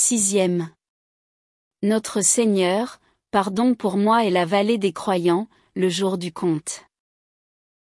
Sixième. Notre Seigneur, pardon pour moi et la vallée des croyants, le jour du compte.